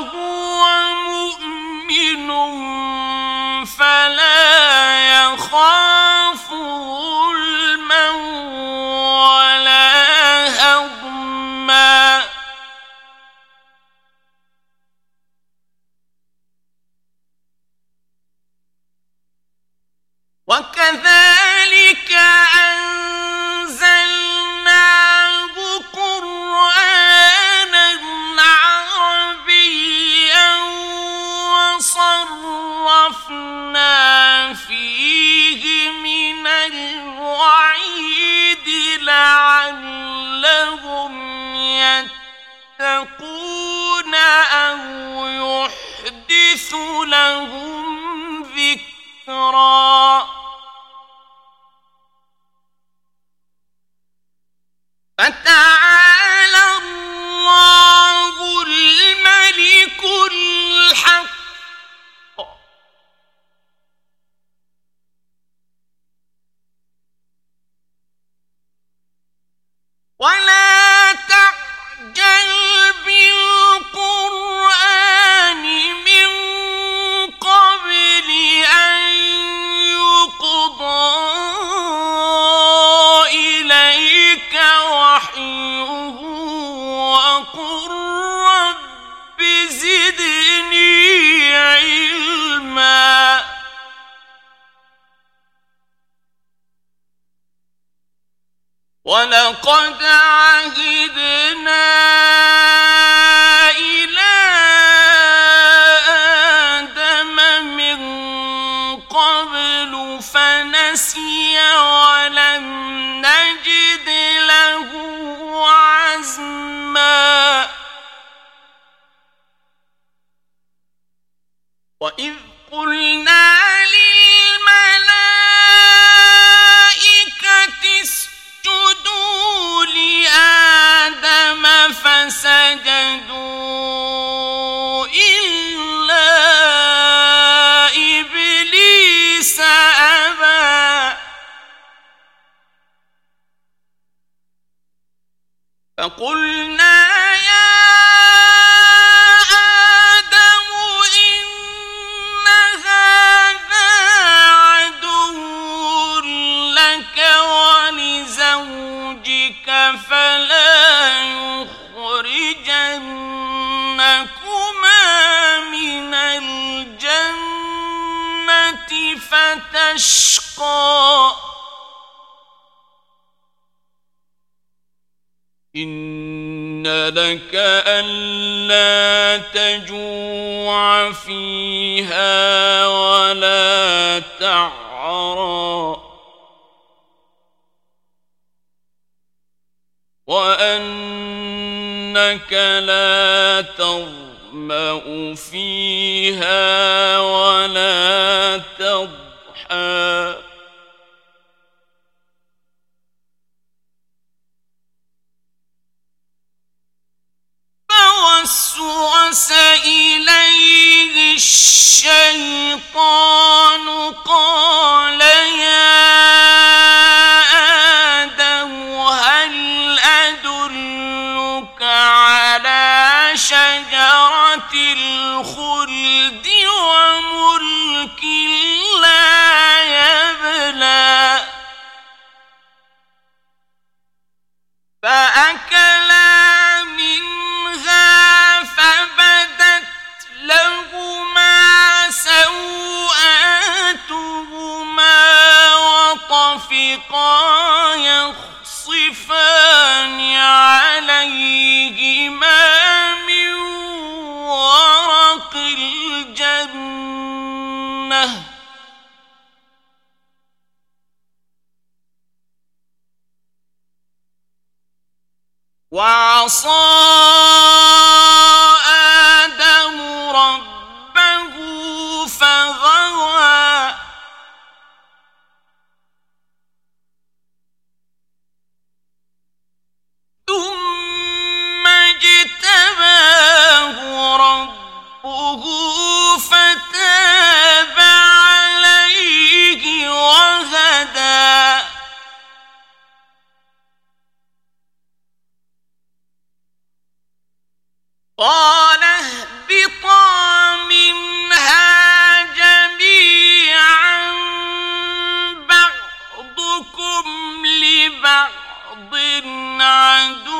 فهو مؤمن فتعالى الله الملك الملك سج كأن ألا تجوع فيها ولا تعرى. وأنك لا تظمأ فيها ولا تضحى. شيء قال عدو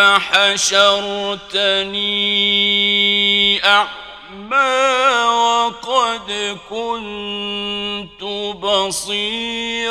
لم حشرتني أعمى وقد كنت بصيراً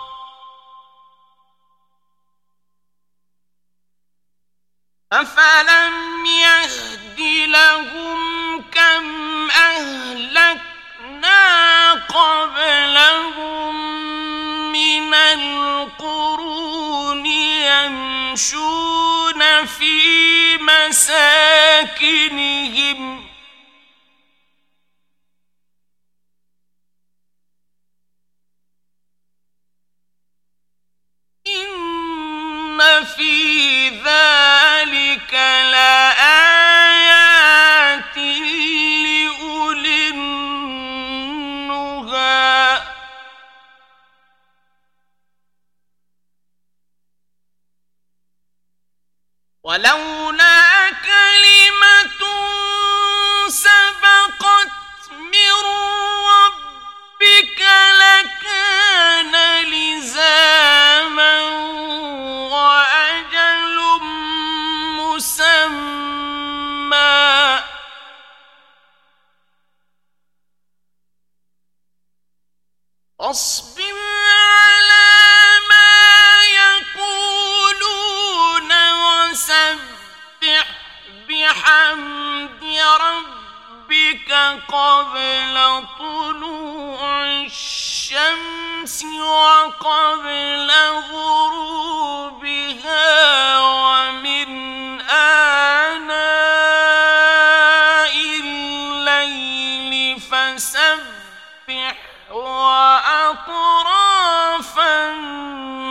أفلم يهد لهم كم أهلكنا قبلهم من القرون يمشون في مساكنهم ولولا بحمد ربك قبل طلوع الشمس وقبل غروبها ومن آناء الليل فسبح وأطراف النهار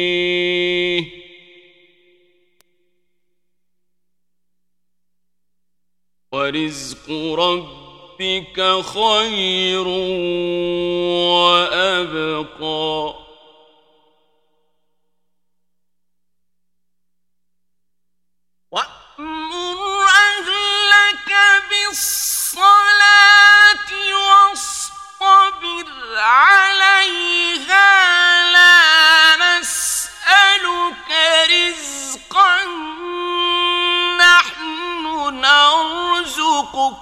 ورزق ربك خير وأبقى يخلقك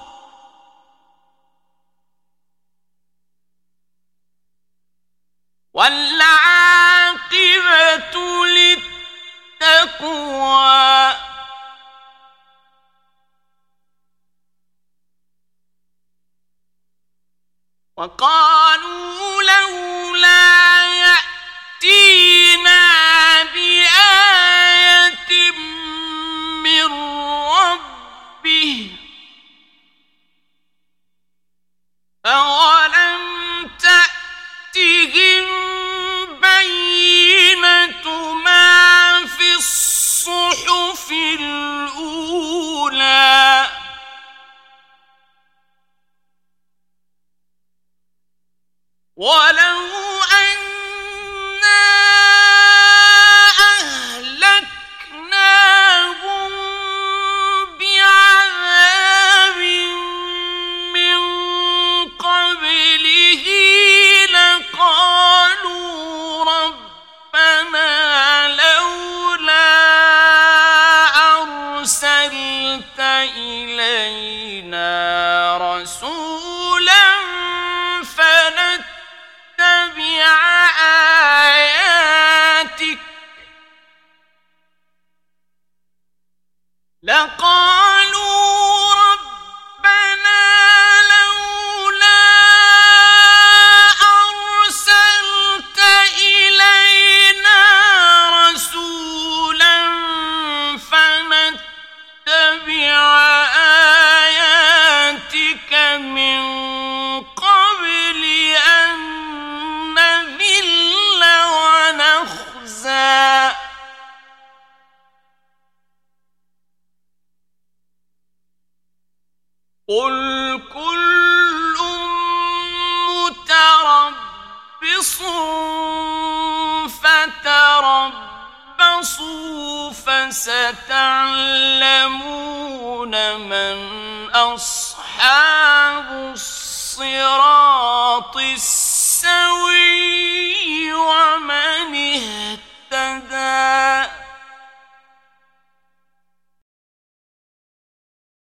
والعاقبة للتقوى. وقال ولو ستعلمون من أصحاب الصراط